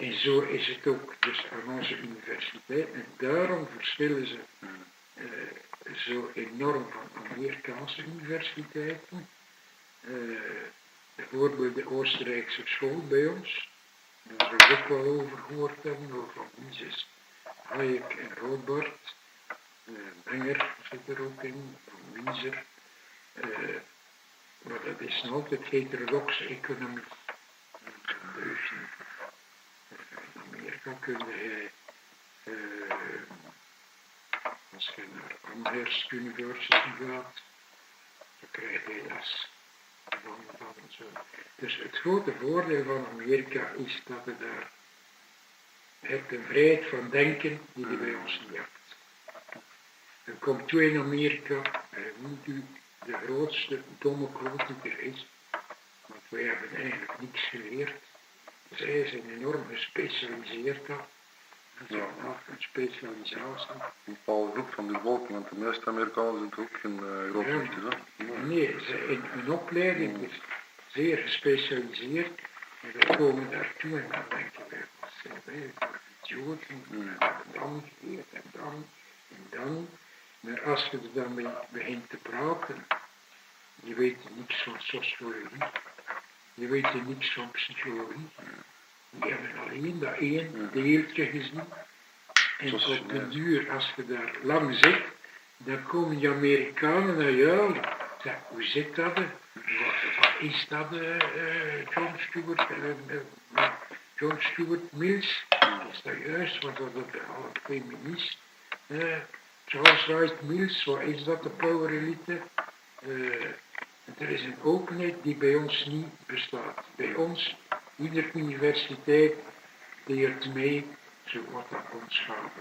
En zo is het ook dus aan onze universiteit. En daarom verschillen ze eh, zo enorm van Amerikaanse universiteiten. Eh, bijvoorbeeld de Oostenrijkse school bij ons. Daar we ook wel over gehoord hebben, over Mises, Hayek en Rothbard. Uh, Wenger zit er ook in, van Wieser. Uh, maar dat is nog altijd heterodoxe economie. Dat deugt niet. Amerika kun je, uh, als je naar Amherst University gaat, dan krijg je les van. Dus het grote voordeel van Amerika is dat je daar hebt een vrijheid van denken die je bij ons niet hebt. Er komt toe in Amerika, en moet u de grootste domme kloot die er is. Want wij hebben eigenlijk niks geleerd. Zij zijn enorm gespecialiseerd daar. Dat ja. een specialisatie. Een bepaalde groep van de bevolking, want de meeste Amerikanen zijn toch ook geen uh, grote ja. hè? Nee, ze, in hun opleiding is zeer gespecialiseerd. En wij komen daartoe en dan denken wij, wat zijn wij idioten? Mm. Dan geleerd en dan en dan. Maar als je er dan mee begint te praten, je weet niks van sociologie, je weet niks van psychologie. Die hebben alleen dat één deeltje gezien. En op de duur, als je daar lang zit, dan komen die Amerikanen naar jou. Zeg, hoe zit dat? Wat, wat is dat, uh, John Stuart, uh, John Stuart Mills? Is dat juist? Want dat is al een feminist. Charles Wright Mills, wat is dat, de power elite? Er is een openheid die bij ons niet bestaat. Bij ons, iedere universiteit leert mee, zo wat dat ons gaat.